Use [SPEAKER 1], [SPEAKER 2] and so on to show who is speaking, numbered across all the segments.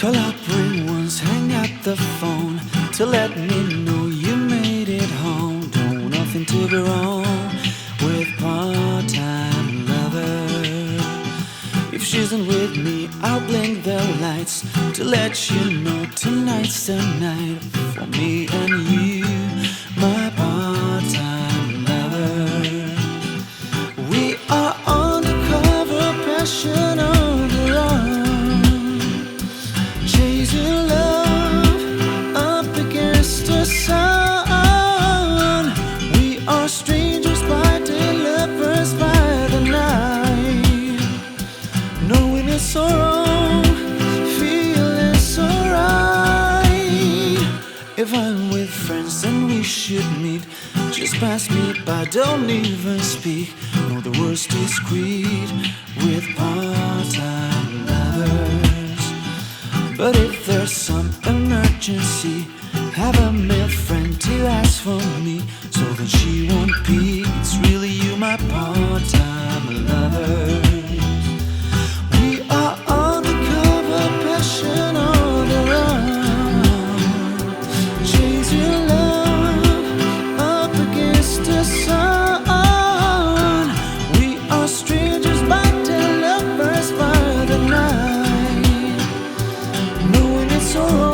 [SPEAKER 1] Call up ring once, hang up the phone to let me know you made it home. Don't nothing to be wrong with part-time lover. If she isn't with me, I'll blink the lights to let you know tonight's the night for me and you, pass me by, don't even speak. No, the worst discreet with part-time lovers. But if there's some emergency, have a male friend to ask for me, so that she won't be. It's really you, my part-time lover. So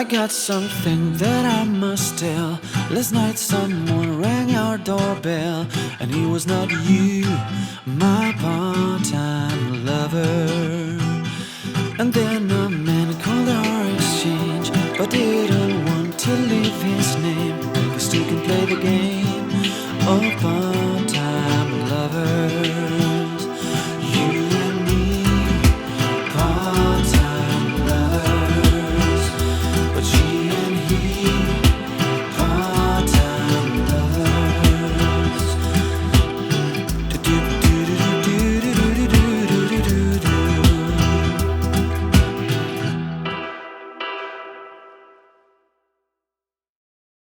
[SPEAKER 1] I got something that I must tell. Last night someone rang our doorbell, and he was not you, my part-time lover. And then a man called our exchange, but didn't want to leave his name. cause He can play the game.